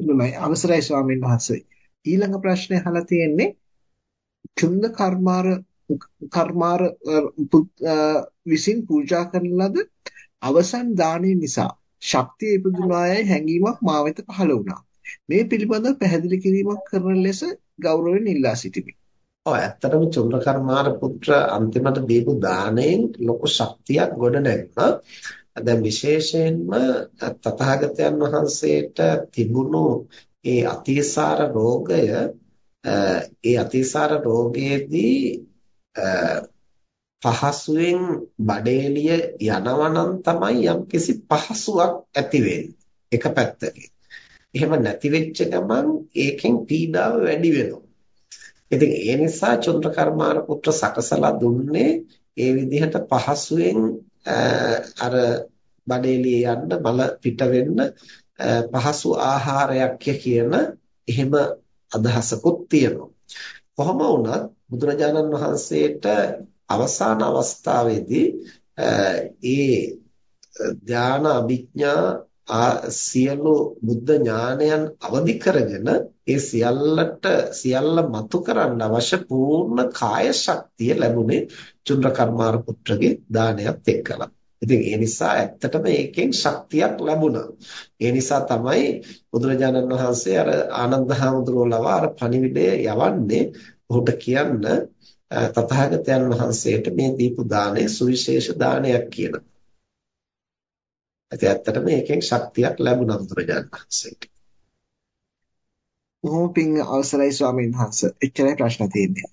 හොඳයි අවසරයි ස්වාමීන් වහන්සේ. ඊළඟ ප්‍රශ්නේ අහලා තියෙන්නේ චුන්ද කර්මාර කර්මාර විසින් පූජා කරන ලද අවසන් දාණය නිසා ශක්තිය ඉපදුනායයි හැඟීමක් මා වෙත පහළ වුණා. මේ පිළිබඳව පැහැදිලි කිරීමක් කරන ලෙස ගෞරවයෙන් ඉල්ලා සිටිමි. ඔව් ඇත්තටම චුන්ද කර්මාර පුත්‍ර අන්තිමට දීපු දාණයෙන් ලොකු ශක්තියක් ගොඩ නැගුණා. දැන් විශේෂයෙන්ම තථාගතයන් වහන්සේට තිබුණු ඒ අතිසාර රෝගය ඒ අතිසාර රෝගයේදී පහසුවෙන් බඩේලිය යනවා නම් තමයි යම්කිසි පහසුවක් ඇති එක පැත්තකින්. එහෙම නැති වෙච්ච ගමන් ඒකෙන් පීඩාව වැඩි වෙනවා. ඉතින් ඒ නිසා චුන්ද්‍රකර්මාර පුත්‍ර සකසලා දුන්නේ ඒ විදිහට පහසුවෙන් අර බඩේලිය යන්න මල පිට වෙන්න පහසු ආහාරයක් කියන එහෙම අදහසකුත් තියෙනවා. කොහොම වුණත් බුදුරජාණන් වහන්සේට අවසාන අවස්ථාවේදී ඒ ධාන අභිඥා සියලු බුද්ධ ඥානයන් අවදි කරගෙන ඒ සියල්ලට සියල්ල මතු කරන්න අවශ්‍ය පූර්ණ කාය ශක්තිය ලැබුණේ චුන්ද්‍රකර්මාර පුත්‍රගේ දානයත් එක්කලා. ඉතින් ඒ නිසා ඇත්තටම ඒකෙන් ශක්තියක් ලැබුණා. ඒ නිසා තමයි බුදුරජාණන් වහන්සේ අර ආනන්ද හාමුදුරුවෝ ලව අර පණිවිඩය යවන්නේ ඔහුට කියන්න තථාගතයන් වහන්සේට මේ දීපු දාණය සුවිශේෂ දානයක් කියලා. ඉතින් ඇත්තටම ඒකෙන් ශක්තියක් ලැබුණා බුදුරජාණන් වහන්සේට. බොහොම පිං අවසරයි ස්වාමීන් වහන්සේ. එච්චරයි ප්‍රශ්න තියෙන්නේ.